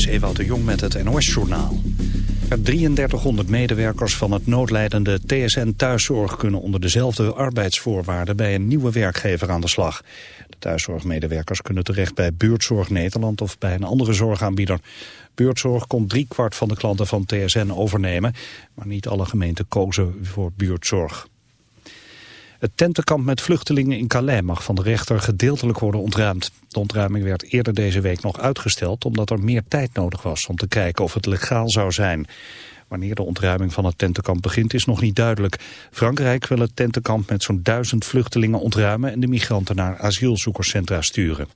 is Ewout de Jong met het NOS-journaal. 3300 medewerkers van het noodleidende TSN Thuiszorg... kunnen onder dezelfde arbeidsvoorwaarden bij een nieuwe werkgever aan de slag. De thuiszorgmedewerkers kunnen terecht bij Buurtzorg Nederland... of bij een andere zorgaanbieder. Buurtzorg komt driekwart van de klanten van TSN overnemen... maar niet alle gemeenten kozen voor buurtzorg. Het tentenkamp met vluchtelingen in Calais mag van de rechter gedeeltelijk worden ontruimd. De ontruiming werd eerder deze week nog uitgesteld omdat er meer tijd nodig was om te kijken of het legaal zou zijn. Wanneer de ontruiming van het tentenkamp begint is nog niet duidelijk. Frankrijk wil het tentenkamp met zo'n duizend vluchtelingen ontruimen en de migranten naar asielzoekerscentra sturen.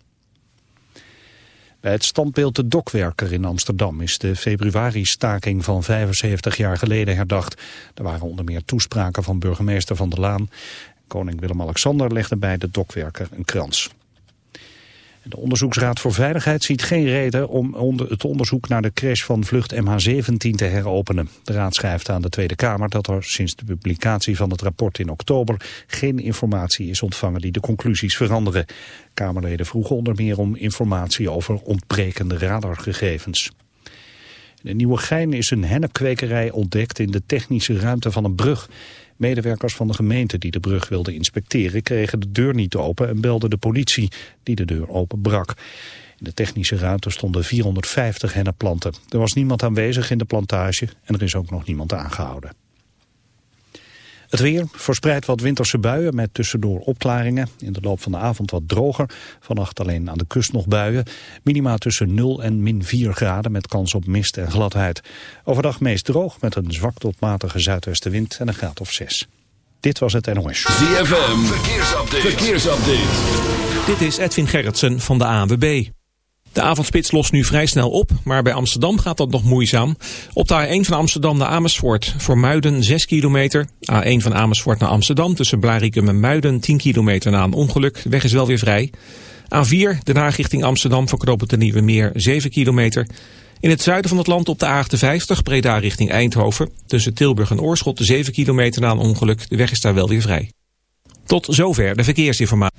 Bij het standbeeld De Dokwerker in Amsterdam is de februari-staking van 75 jaar geleden herdacht. Er waren onder meer toespraken van burgemeester Van der Laan Koning Willem-Alexander legde bij de dokwerker een krans. De Onderzoeksraad voor Veiligheid ziet geen reden om het onderzoek naar de crash van vlucht MH17 te heropenen. De raad schrijft aan de Tweede Kamer dat er sinds de publicatie van het rapport in oktober geen informatie is ontvangen die de conclusies veranderen. Kamerleden vroegen onder meer om informatie over ontbrekende radargegevens. De Nieuwe Gein is een hennepkwekerij ontdekt in de technische ruimte van een brug. Medewerkers van de gemeente die de brug wilden inspecteren kregen de deur niet open en belden de politie die de deur openbrak. In de technische ruimte stonden 450 hennepplanten. Er was niemand aanwezig in de plantage en er is ook nog niemand aangehouden. Het weer verspreidt wat winterse buien met tussendoor opklaringen. In de loop van de avond wat droger. Vannacht alleen aan de kust nog buien. Minima tussen 0 en min 4 graden met kans op mist en gladheid. Overdag meest droog met een zwak tot matige zuidwestenwind en een graad of 6. Dit was het NOS. ZFM, verkeersupdate. verkeersupdate. Dit is Edwin Gerritsen van de ANWB. De avondspits lost nu vrij snel op, maar bij Amsterdam gaat dat nog moeizaam. Op de A1 van Amsterdam naar Amersfoort voor Muiden 6 kilometer. A1 van Amersfoort naar Amsterdam tussen Blarikum en Muiden 10 kilometer na een ongeluk. De weg is wel weer vrij. A4 de Haag richting Amsterdam voor knooppunt de Nieuwe Meer 7 kilometer. In het zuiden van het land op de A58 Breda richting Eindhoven. Tussen Tilburg en Oorschot 7 kilometer na een ongeluk. De weg is daar wel weer vrij. Tot zover de verkeersinformatie.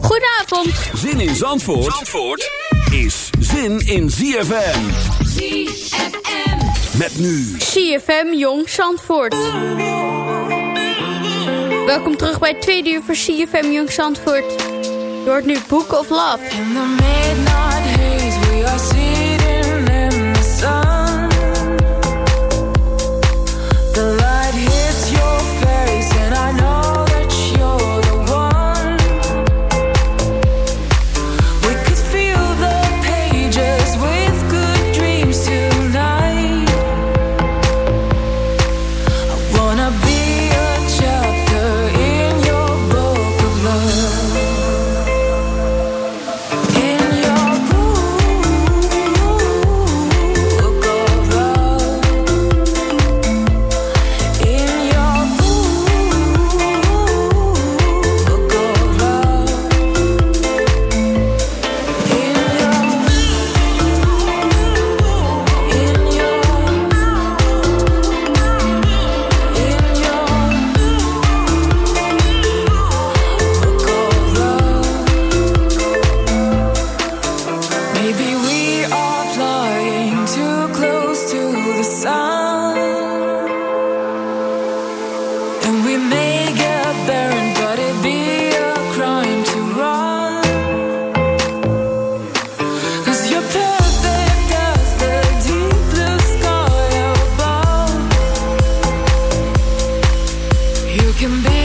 Goedenavond. Zin in Zandvoort, Zandvoort is zin in ZFM. ZFM. Met nu. CFM Jong Zandvoort. Welkom terug bij het tweede uur voor CFM Jong Zandvoort. Je hoort nu Book of Love. can be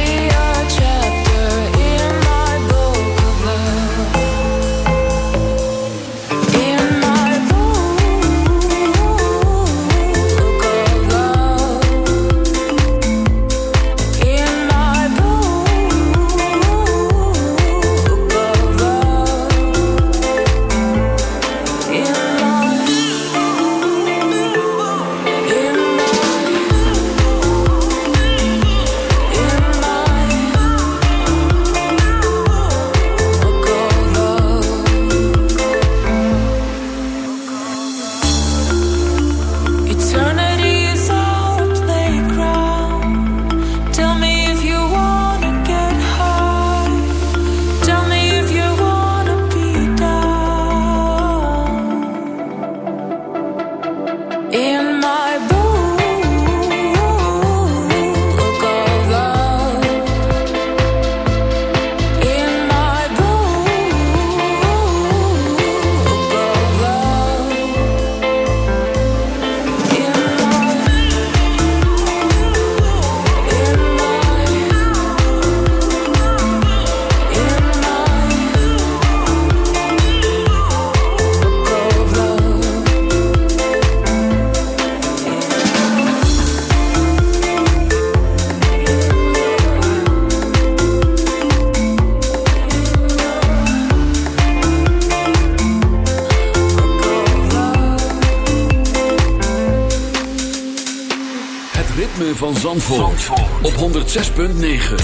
Zandvoort, op 106.9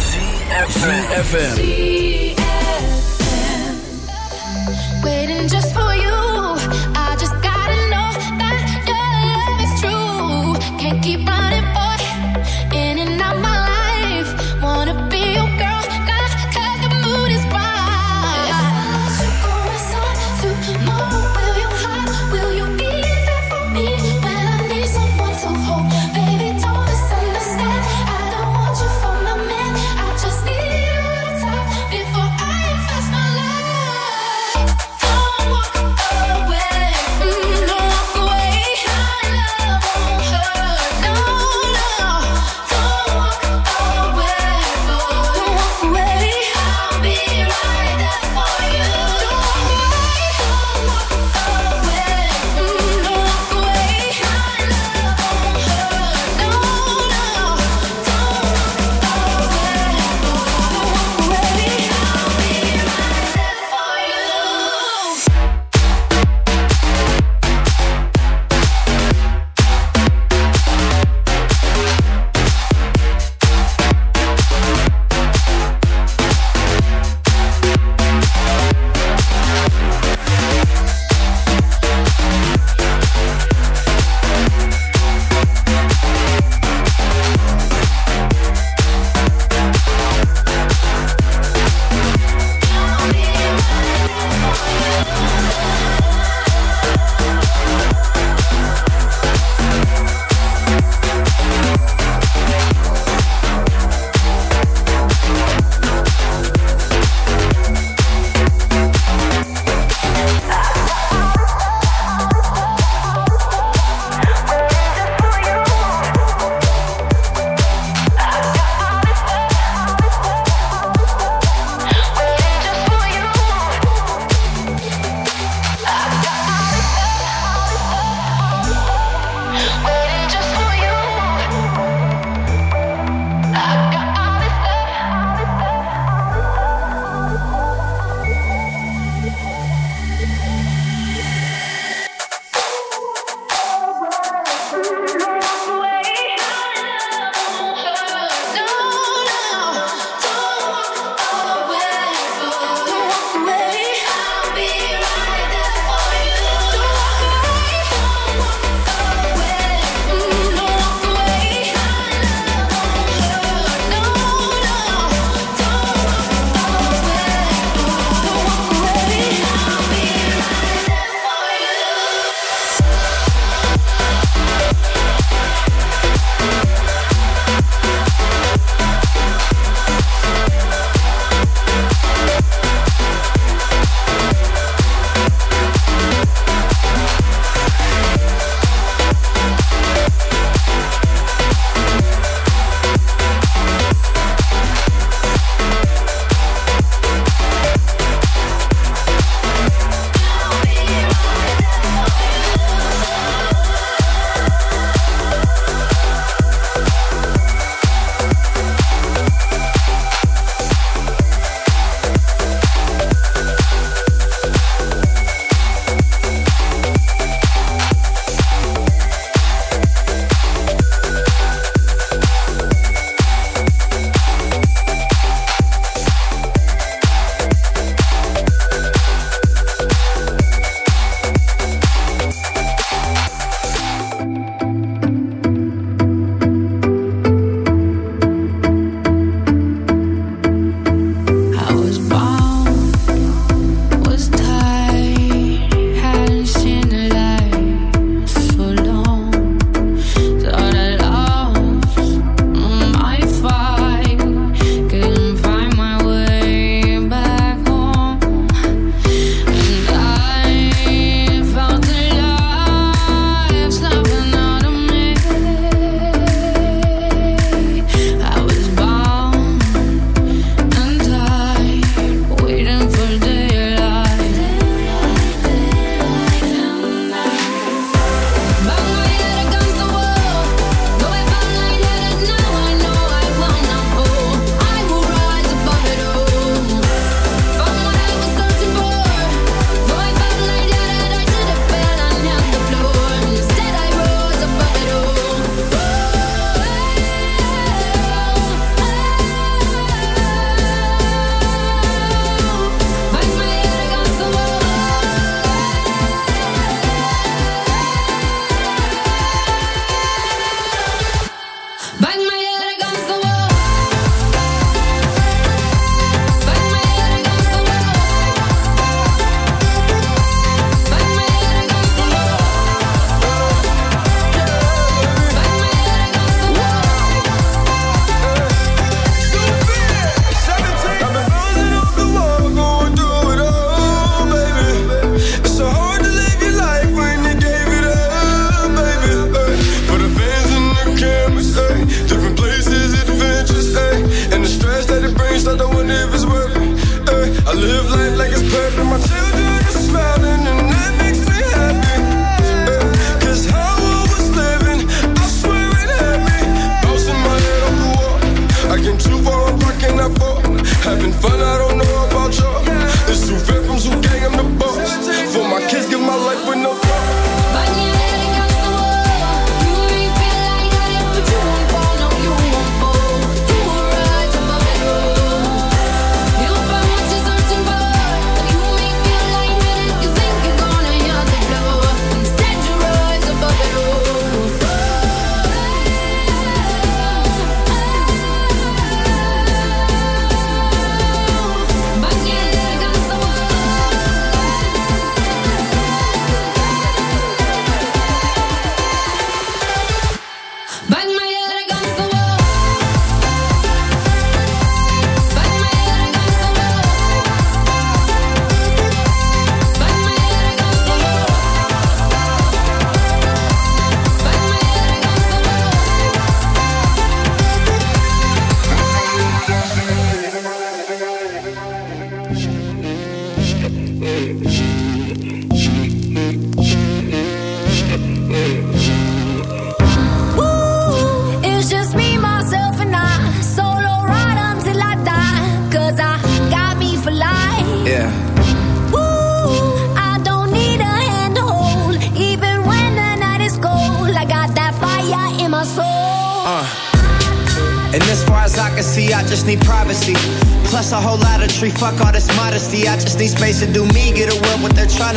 CFFM Waiting just for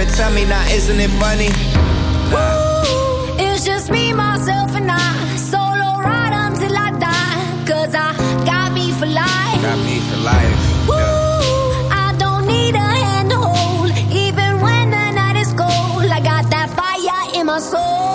it. Tell me now, isn't it funny? Woo, it's just me, myself, and I. Solo ride until I die. Cause I got me for life. Got me for life. Woo, I don't need a hand to hold. Even when the night is cold, I got that fire in my soul.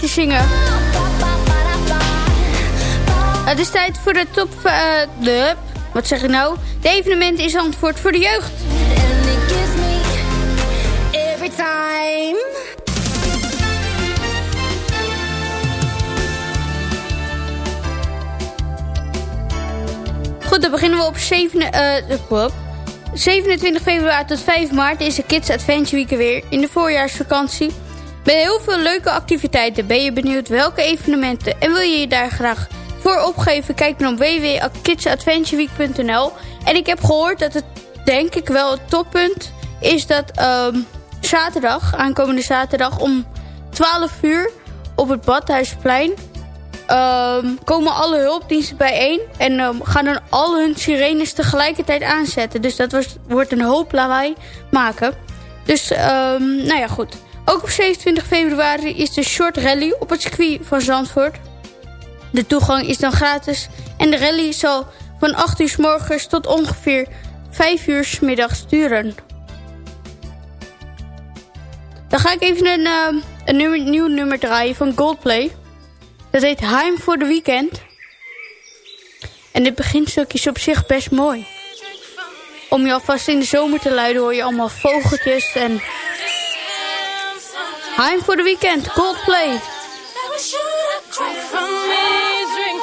Mee te zingen. Het is tijd voor de top... de, wat zeg ik nou? De evenement is antwoord voor de jeugd. Goed, dan beginnen we op 7, eh, op 27 februari tot 5 maart is de Kids Adventure Week er weer in de voorjaarsvakantie. Met heel veel leuke activiteiten. Ben je benieuwd welke evenementen en wil je je daar graag voor opgeven? Kijk dan op www.kidsadventureweek.nl En ik heb gehoord dat het denk ik wel het toppunt is dat ehm, zaterdag, aankomende zaterdag om 12 uur op het Badhuisplein ehm, komen alle hulpdiensten bijeen en ehm, gaan dan al hun sirenes tegelijkertijd aanzetten. Dus dat wordt een hoop lawaai maken. Dus, nou ja, goed. Ook op 27 februari is de short rally op het circuit van Zandvoort. De toegang is dan gratis en de rally zal van 8 uur s morgens tot ongeveer 5 uur s middags duren. Dan ga ik even een, ehm, een nieuw nummer draaien van Goldplay. Dat heet Heim voor de Weekend. En dit beginstuk is op zich best mooi. Om je alvast in de zomer te luiden hoor je allemaal vogeltjes en I'm for the Weekend, Coldplay. Drink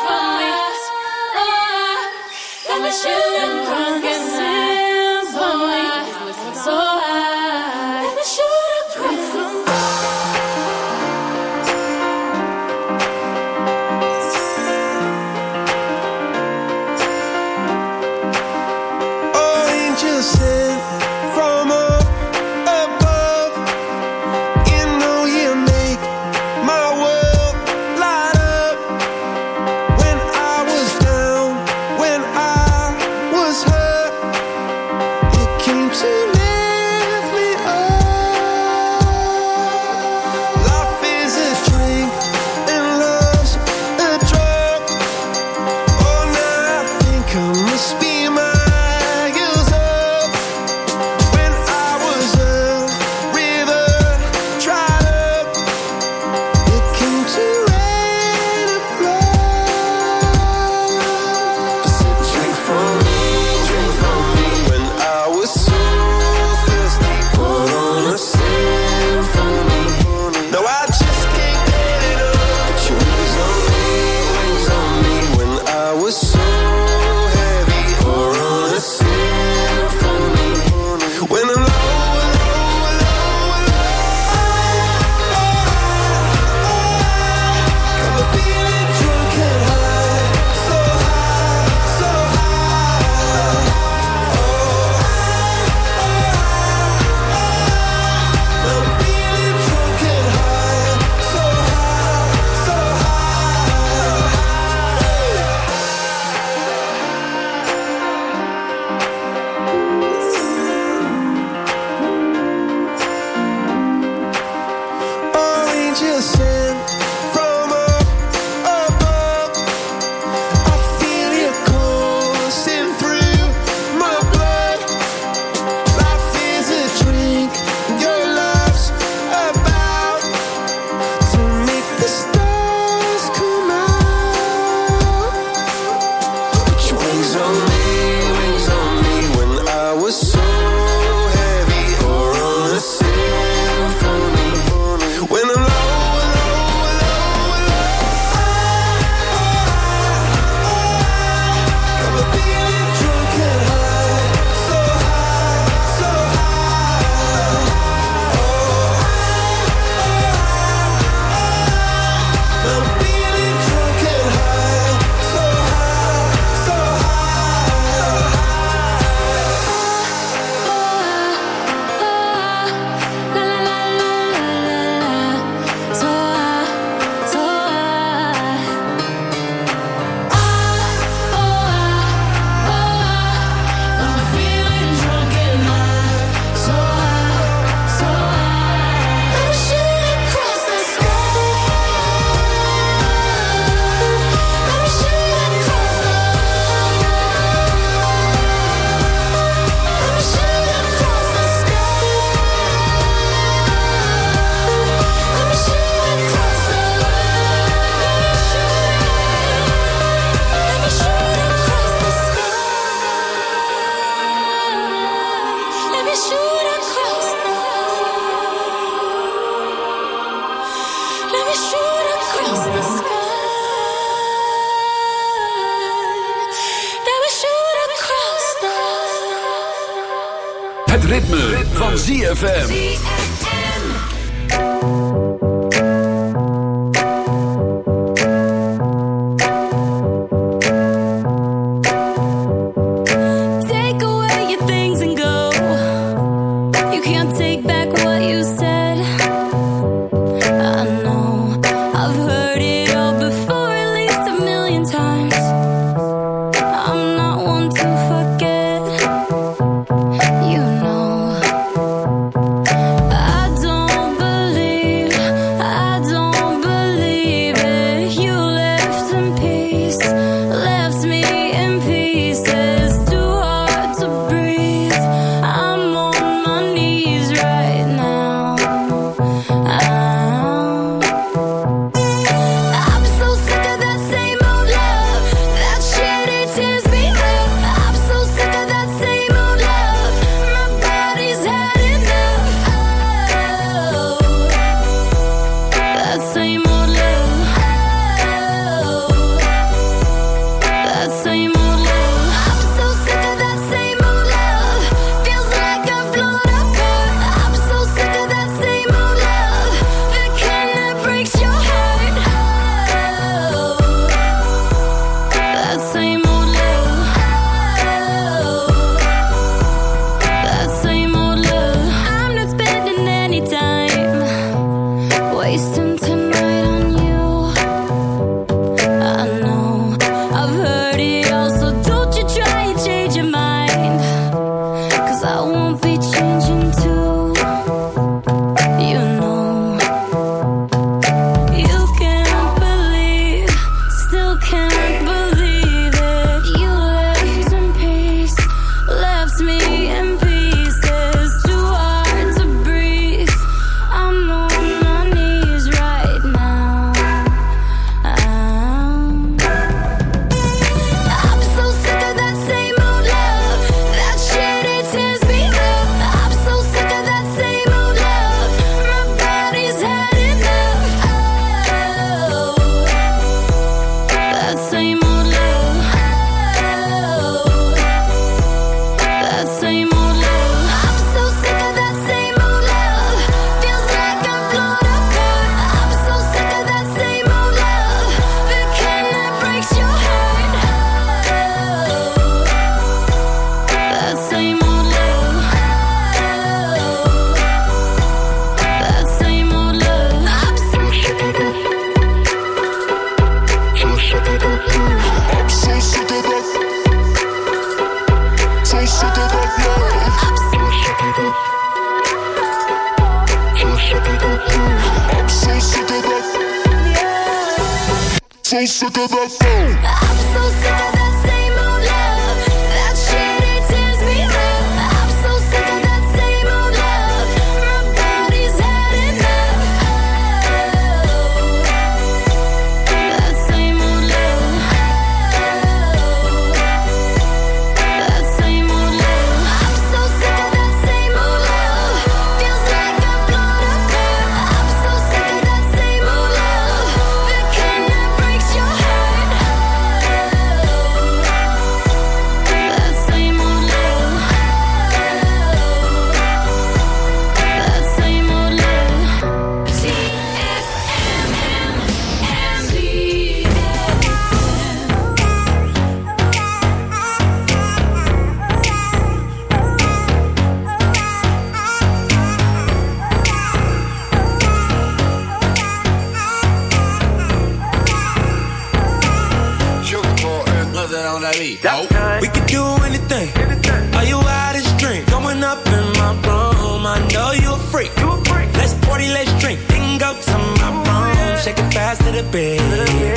Shake it fast to the bed.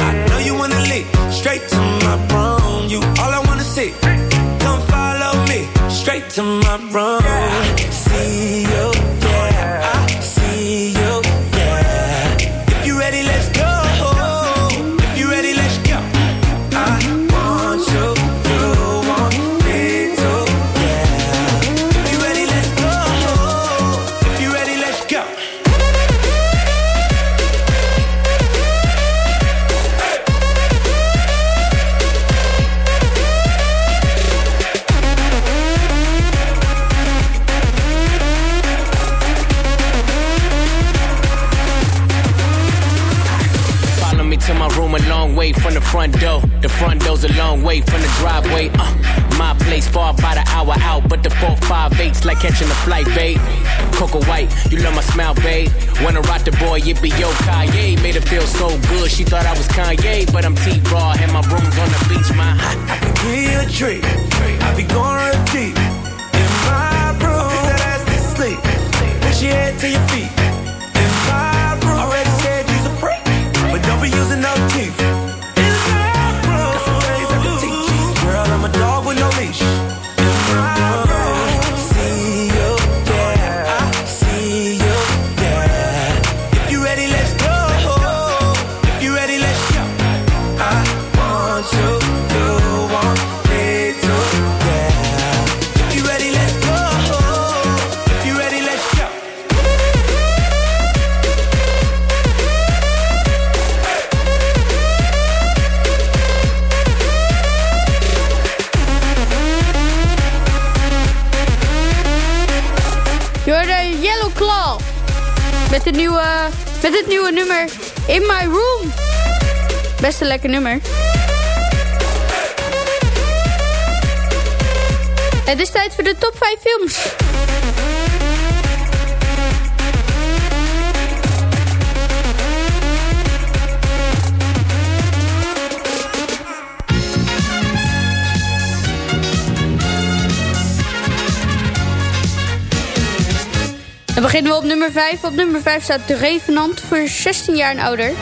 I know you wanna leave. Straight to my room. You all I wanna see. Come follow me. Straight to my room. See you, front door. The front door's a long way from the driveway. Uh, my place far by the hour out, but the four five eight's like catching a flight, babe. Coco White, you love my smile, babe. Wanna rock the boy, it be yo Kanye. Made her feel so good, she thought I was Kanye, but I'm T Raw and my room's on the beach, my. I can give you a treat. I be going real deep in my room. Put that ass to sleep. Push your head to your feet. In my room. Already said you's a freak, but don't be using no teeth. Hoorde Yellow Claw. Met, de nieuwe, met het nieuwe nummer In My Room. Best een lekker nummer. Het is tijd voor de top 5 films. Dan beginnen we op nummer 5. Op nummer 5 staat De Revenant voor 16 jaar en ouder.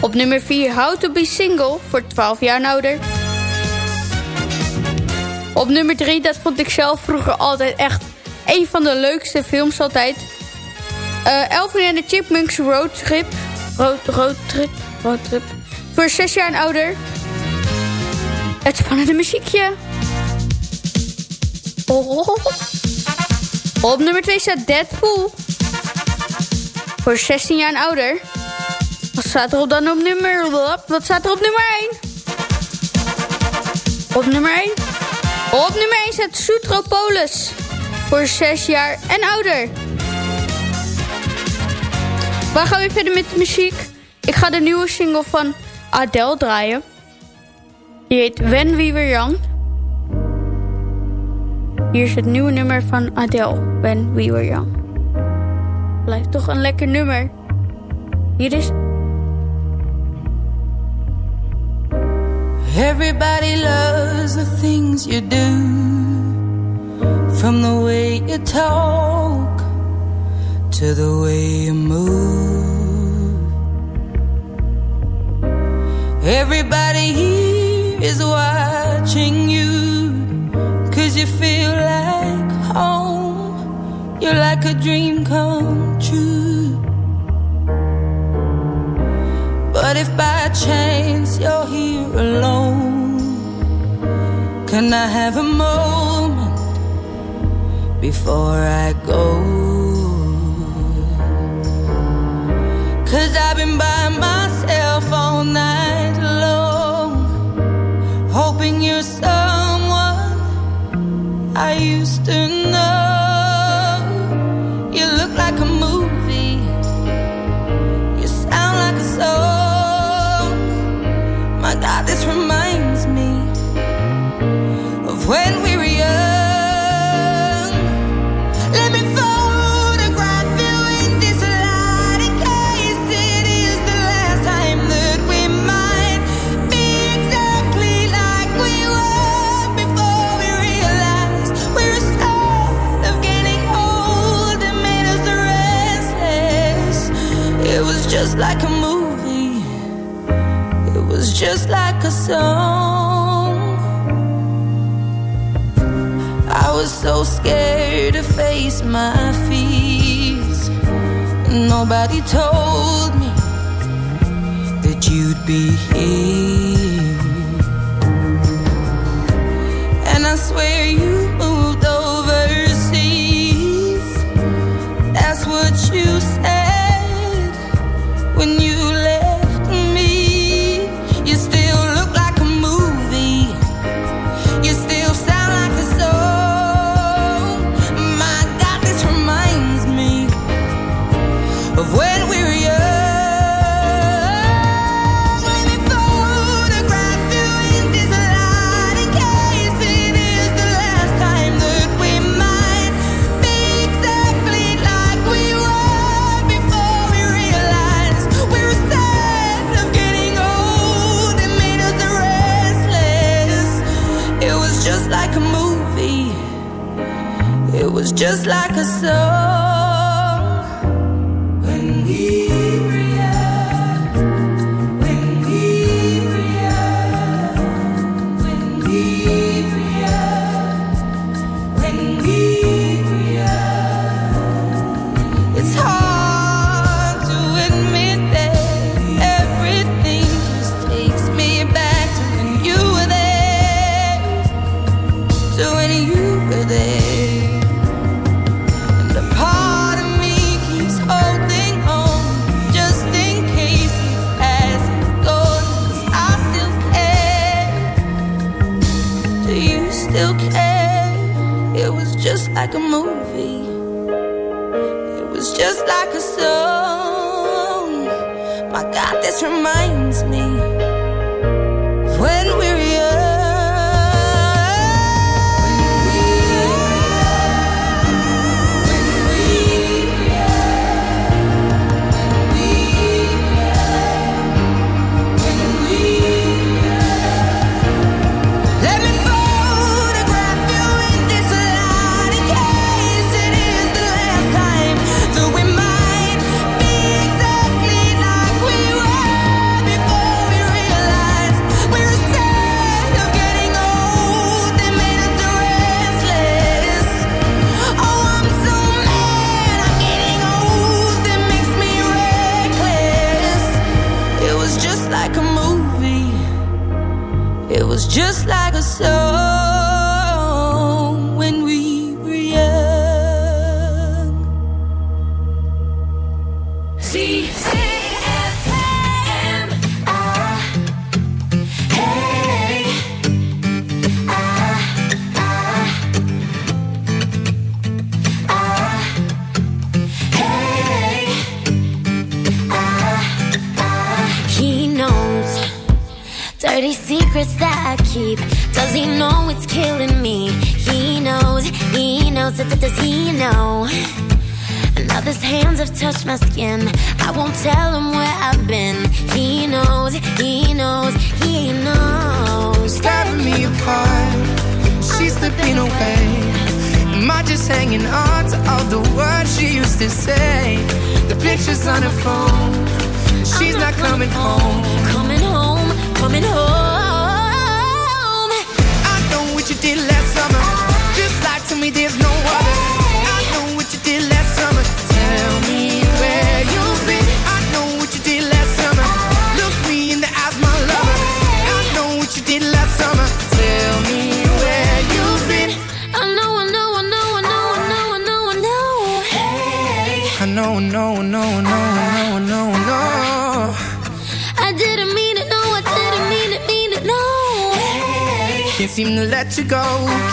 Op nummer 4 How to be Single voor 12 jaar en ouder. Op nummer 3, dat vond ik zelf vroeger altijd echt een van de leukste films altijd. Eh Elvin en de Chipmunks Road Trip. Road, road Trip. Road Trip. Voor 6 jaar en ouder. Het spannende muziekje. Oh. Op nummer 2 staat Deadpool. Voor 16 jaar en ouder. Wat staat er op dan op nummer... Wat staat er op nummer 1? Op nummer 1? Op nummer 1 staat Soutropolis. Voor 6 jaar en ouder. We gaan weer verder met de muziek. Ik ga de nieuwe single van Adele draaien. Die heet When We Were Young. Hier is het nieuwe nummer van Adele, When We Were Young. Blijft toch een lekker nummer. Hier is... Everybody loves the things you do From the way you talk To the way you move Everybody here is watching you Cause you feel like home. You're like a dream come true. But if by chance you're here alone, can I have a moment before I go? Cause I've been by myself all night long, hoping you're so. song. I was so scared to face my fears. Nobody told me that you'd be here.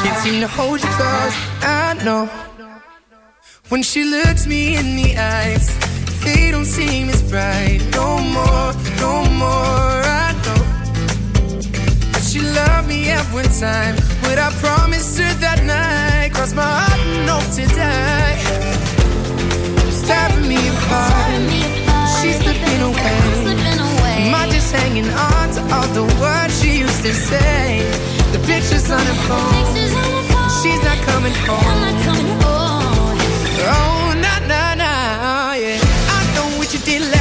Can't seem to hold you close, I know. When she looks me in the eyes, they don't seem as bright. No more, no more, I know. But she loved me every time, but I promised her that night. Cross my heart and hope to die. It's tearing me apart. She's slipping away. Am I just hanging on to all the words she used to say? The picture's on her phone. She's not coming home. Oh, no, no, no, yeah. I know what you did last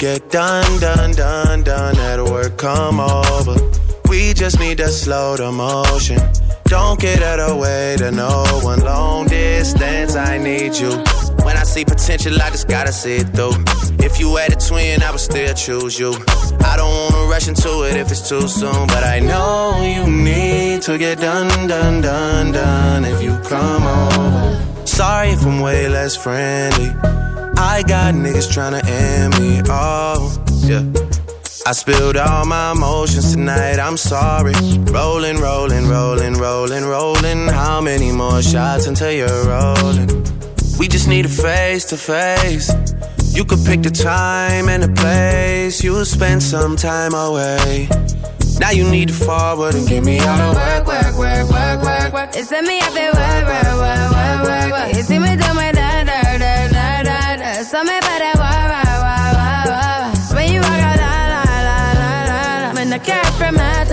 get done, done, done, done at work, come over. We just need to slow the motion. Don't get out of way to no one. Long distance, I need you. When I see potential, I just gotta see it through. If you had a twin, I would still choose you. I don't wanna rush into it if it's too soon, but I know you need to get done, done, done, done if you come over. Sorry if I'm way less friendly. I got niggas tryna end me off. Yeah. I spilled all my emotions tonight, I'm sorry. Rolling, rolling, rolling, rolling, rolling. How many more shots until you're rolling? We just need a face to face. You could pick the time and the place. You'll spend some time away. Now you need to forward and get me out of work, work, work, work, work, work. It's me out there, work, work, work, work. got from my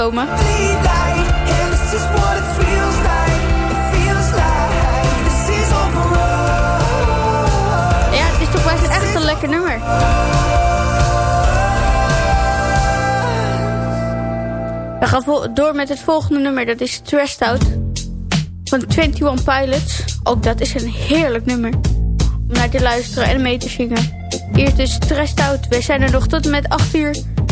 komen. Ja, het is toch wel echt een lekker nummer. We gaan door met het volgende nummer, dat is Trashed Out van 21 Pilots. Ook dat is een heerlijk nummer om naar te luisteren en mee te zingen. Hier is stress Out, we zijn er nog tot en met 8 uur.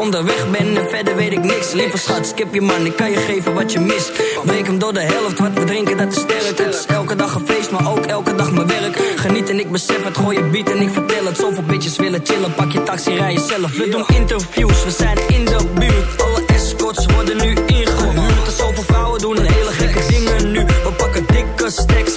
onderweg ben en verder weet ik niks. Lieve schat, skip je man, ik kan je geven wat je mist. Breek hem door de helft, wat we drinken dat is sterk. Het is elke dag een feest, maar ook elke dag mijn werk. Geniet en ik besef het, gooi je beat en ik vertel het. Zoveel bitches willen chillen, pak je taxi, rij jezelf. We doen interviews, we zijn in de buurt. Alle escorts worden nu ingehuurd. Zoveel vrouwen doen hele gekke dingen nu. We pakken dikke stacks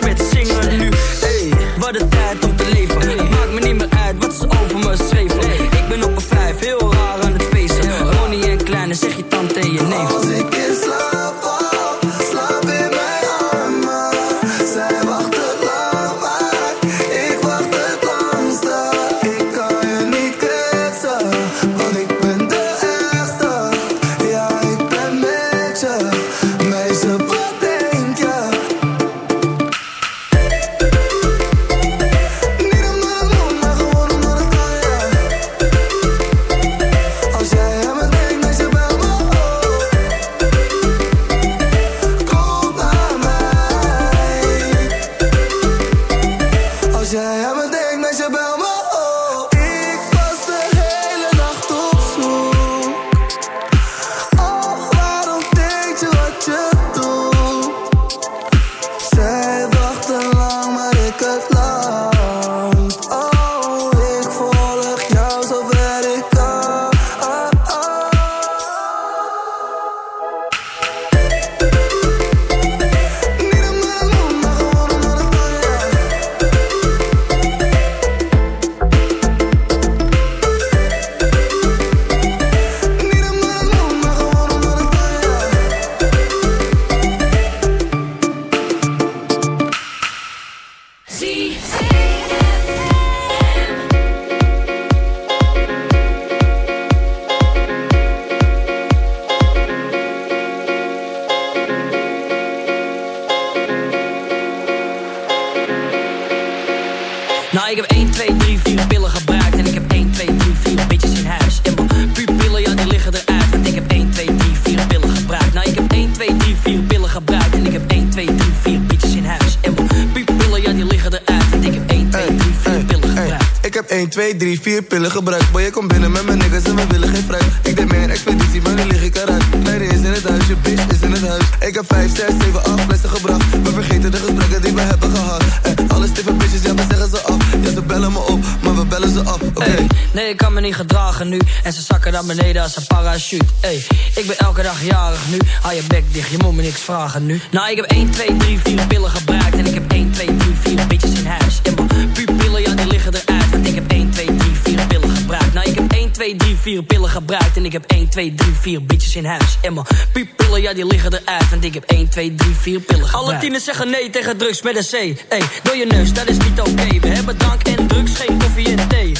beneden als een parachute. Ey, ik ben elke dag jarig nu. Hou je bek dicht, je moet me niks vragen nu. Nou, ik heb 1, 2, 3, 4 pillen gebruikt. En ik heb 1, 2, 3, 4 bitches in huis. En mijn pupillen, ja, die liggen eruit. Want ik heb 1, 2, 3, 4 pillen gebruikt. Nou, ik heb 1, 2, 3, 4 pillen gebruikt. En ik heb 1, 2, 3, 4 bitches in huis. En mijn pupillen, ja, die liggen eruit. Want ik heb 1, 2, 3, 4 pillen gebruikt. Alle tieners zeggen nee tegen drugs met een C. Ey, door je neus, dat is niet oké. We hebben drank en drugs, geen koffie en thee.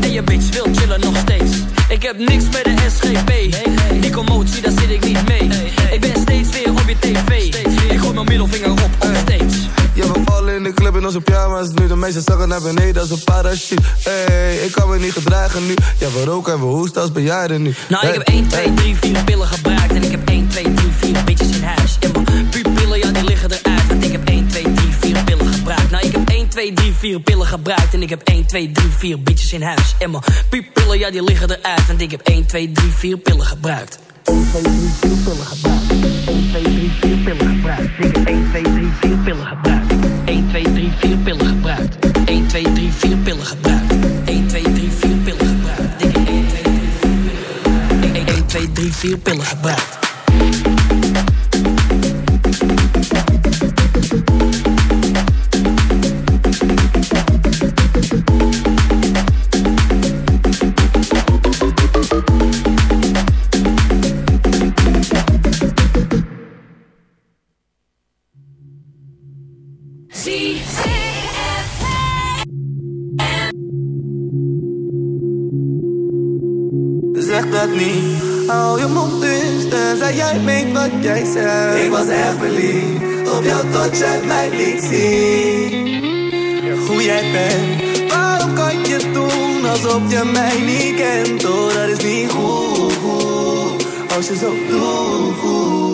En je bitch wil chillen nog steeds. Ik heb niks met de SGP. Die commotie, daar zit ik niet mee. Ik ben steeds weer op je tv. Ik gooi mijn middelvinger op, op steeds. Ja, we vallen in de club in onze pyjama's nu. De meeste zakken naar beneden als een parachute. Ey, ik kan me niet gedragen nu. Ja, we roken en we hoesten als bejaarden nu. Nou, ik heb 1, 2, hey. 3, 4 pillen gebruikt. En ik heb 1, 2, 3, 4 bitches in huis. En mijn pupillen, ja, die liggen eruit. Want ik heb 1, 2, 3, 4 pillen gebruikt. Nou, ik heb 1, 2, 3, 4 pillen gebruikt. En ik heb 1, 2, 3, 4 bitches in huis. En mijn pupillen, ja, die liggen eruit. Want ik heb 1, 2, 3, 4 pillen gebruikt. 1, 2, 3, 4 pillen gebruikt. 1, 2, 3, 4 pillen gebruikt. Ik heb 1, 2, 3, 4 pillen gebruikt. 1, 2, 3, 4 pillen gebruikt. 1, 2, 3, 4 pillen gebruikt. 1, 2, 3, 4 pillen gebruikt. Ik heb 1, 2, 3, 4 pillen gebruikt. 1, 2, 3, 4 pillen gebruikt. Je mij niet kent? Oh, dat is niet goed, als je zo doet.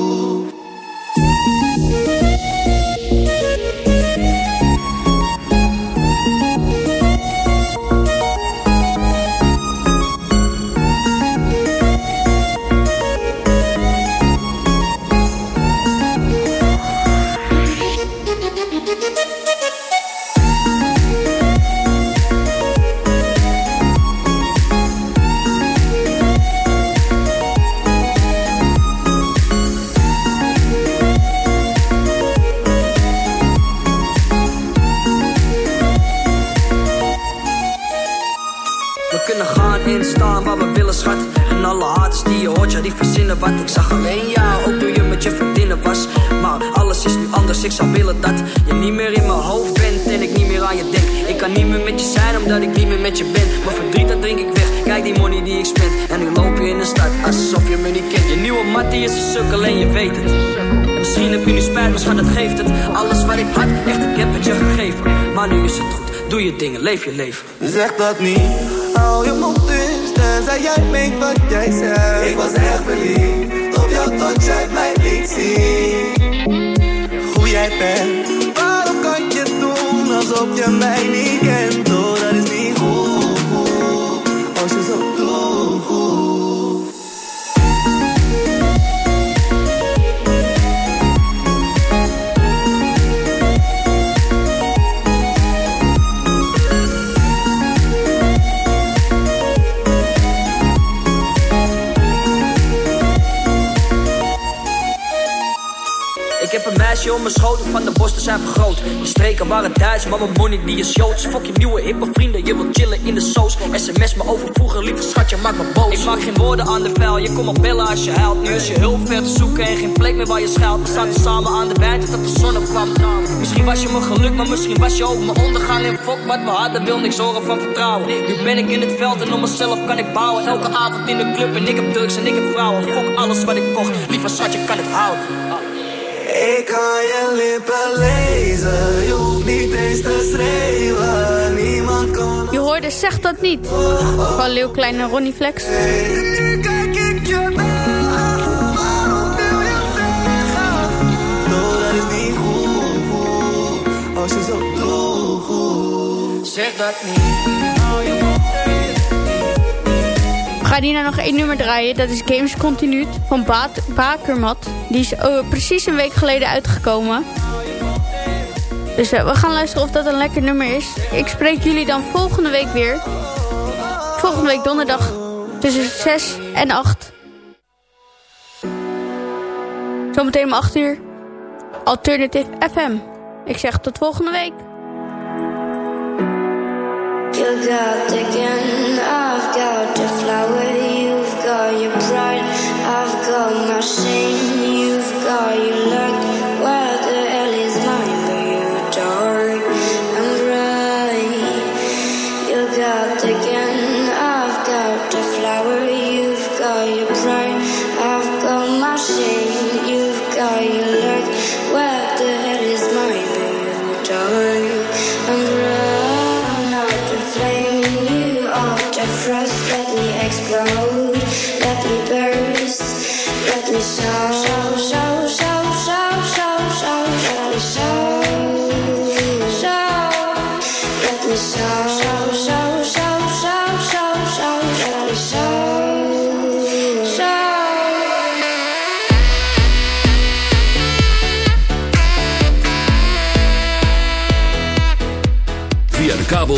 Die verzinnen wat. Ik zag alleen jou, ook toen je met je vriendinnen was. Maar alles is nu anders, ik zou willen dat je niet meer in mijn hoofd bent en ik niet meer aan je denk. Ik kan niet meer met je zijn, omdat ik niet meer met je ben. Mijn verdriet, dat drink ik weg. Kijk die money die ik spend. En nu loop je in de stad, alsof je me niet kent. Je nieuwe mattie is een sukkel en je weet het. En misschien heb je nu spijt, maar schat, dat geeft het. Alles wat ik had, echt, ik heb het je gegeven. Maar nu is het goed, doe je dingen, leef je leven. Zeg dat niet, hou je mond dus, tenzij jij meent wat jij zegt. Ik was echt verliefd op jou tot jij mij liet zien. Hoe jij bent, waarom kan je doen alsof je mij niet kent? Mijn schoten van de borsten zijn vergroot. Die streken waren Duits, maar mijn money die is Joods. Fuck je nieuwe hippe vrienden, je wilt chillen in de soos. SMS me over vroeger, lieve schatje, maak me boos. Ik maak geen woorden aan de vuil, je komt me bellen als je huilt. Nu is je hulp ver te zoeken en geen plek meer waar je schuilt. We zaten samen aan de wijn tot de zon opkwam. Misschien was je mijn geluk, maar misschien was je ook mijn ondergang. En fuck wat we hadden, wil niks horen van vertrouwen. Nu ben ik in het veld en om mezelf kan ik bouwen. Elke avond in de club en ik heb drugs en ik heb vrouwen. Fuck alles wat ik kocht, lieve schatje, kan het houden. Ik kan je lippen lezen, je hoeft niet eens te schreeuwen. Niemand kan Je hoorde Zeg Dat Niet. Van Leeuw Klein en Ronnie Flex. Nu kijk ik ga hierna nog één nummer draaien. Dat is Games Continued van Baat Bakermat. Die is oh, precies een week geleden uitgekomen. Dus eh, we gaan luisteren of dat een lekker nummer is. Ik spreek jullie dan volgende week weer. Volgende week donderdag tussen 6 en 8. Zometeen om 8 uur. Alternative FM. Ik zeg tot volgende week. You got the gun, I've got the flower. You've got your pride, I've got my shame. You've got your luck.